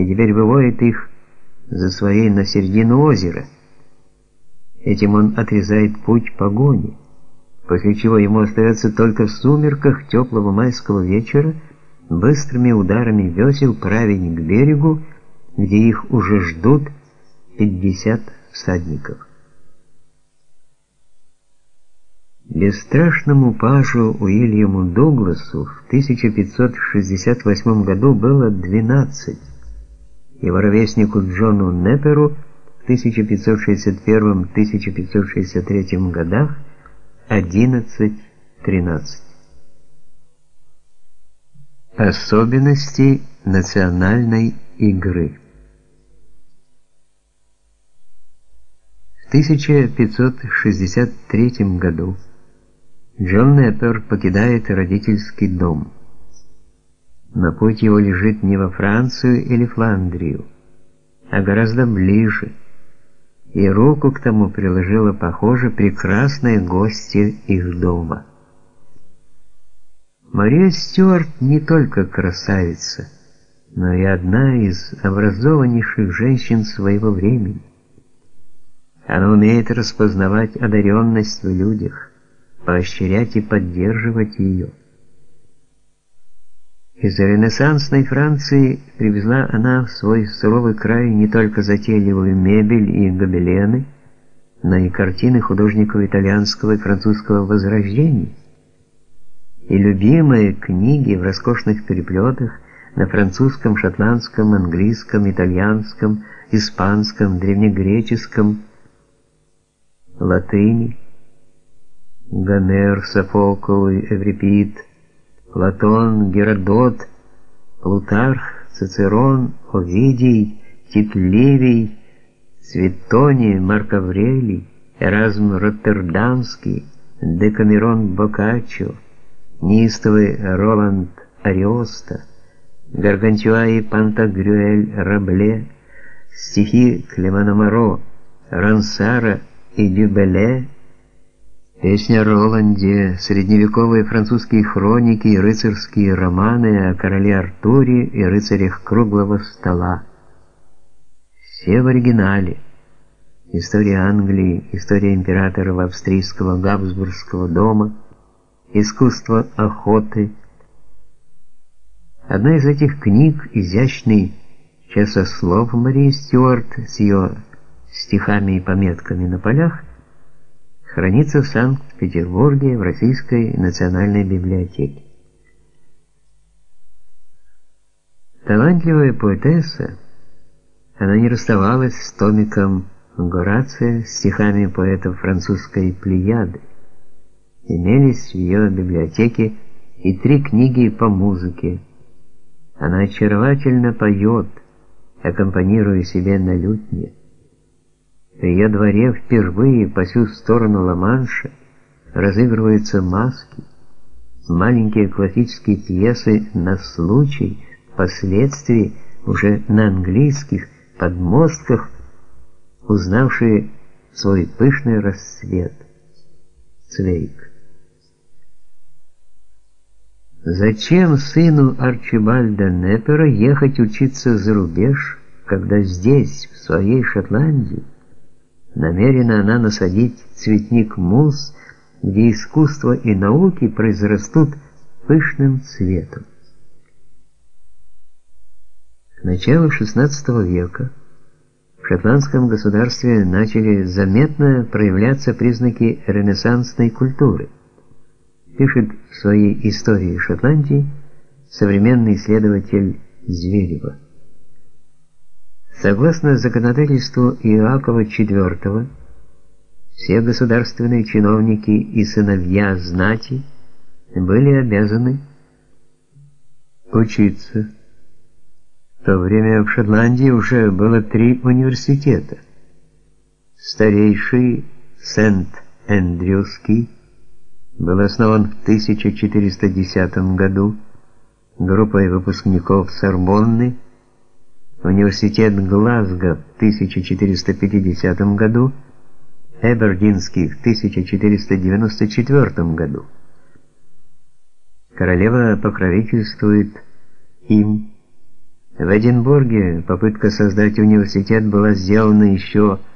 и теперь выводит их за своей на середину озера. Этим он отрезает путь погони, после чего ему остается только в сумерках теплого майского вечера быстрыми ударами весел править к берегу, где их уже ждут 50 всадников. Бесстрашному пажу Уильяму Дугласу в 1568 году было 12, его ровеснику Джону Непперу в 1561-1563 годах 11-13. Особенности национальной игры В 1563 году Джон Неппер покидает родительский дом. Но путь его лежит не во Францию или Фландрию, а гораздо ближе, и руку к тому приложила, похоже, прекрасная гостья их дома. Мария Стюарт не только красавица, но и одна из образованнейших женщин своего времени. Она умеет распознавать одаренность в людях, поощрять и поддерживать ее. Из ренессансной Франции привезла она в свой суровый край не только затейливую мебель и гобелены, но и картины художников итальянского и французского возрождений, и любимые книги в роскошных переплетах на французском, шотландском, английском, итальянском, испанском, древнегреческом, латыни, Гомер, Софокл, Эврипид, Платон, Геродот, Плутарх, Цицерон, Овидий, Тит Ливий, Светоний, Марк Аврелий, Эразм Роттердамский, Декамерон Боккаччо, неистовый Роланд Ариоста, Гаргантюа и Пантагрюэль Рабле, стихи Клемана Моро, Рансара и Дюбеле, Песня Роланде, средневековые французские хроники и рыцарские романы о короле Артуре и рыцарях круглого стола. Все в оригинале. История Англии, история императоров австрийского Габсбургского дома, искусство охоты. Одна из этих книг, изящный часослов Марии Стюарт с ее стихами и пометками на полях, хранится в Санкт-Петербурге в Российской национальной библиотеке. Талантливая поэтесса, она не расставалась с томиком Горация стихами поэтов французской плеяды. Имелись в ее библиотеке и три книги по музыке. Она очаровательно поет, аккомпанируя себе на лютне. В ее дворе впервые по всю сторону Ла-Манша разыгрываются маски, маленькие классические пьесы на случай, впоследствии уже на английских подмостках, узнавшие свой пышный расцвет. Цвейк. Зачем сыну Арчибальда Неппера ехать учиться за рубеж, когда здесь, в своей Шотландии, намерена она насадить цветник муз, где искусство и науки произрастут пышным цветом. К началу XVI века в шотландском государстве начали заметно проявляться признаки ренессансной культуры. Пишет в своей истории Шотландии современный исследователь Зверева. Согласно законодательству Иакова IV, все государственные чиновники и сыновья знати были обязаны учиться. В то время в Шотландии уже было три университета. Старейший Сент-Эндрюский был основан в 1410 году группой выпускников Сорбонны Университет Глазго в 1450 году, Эбердинский в 1494 году. Королева покровительствует им, В Эдинбурге попытка создать университет была сделана еще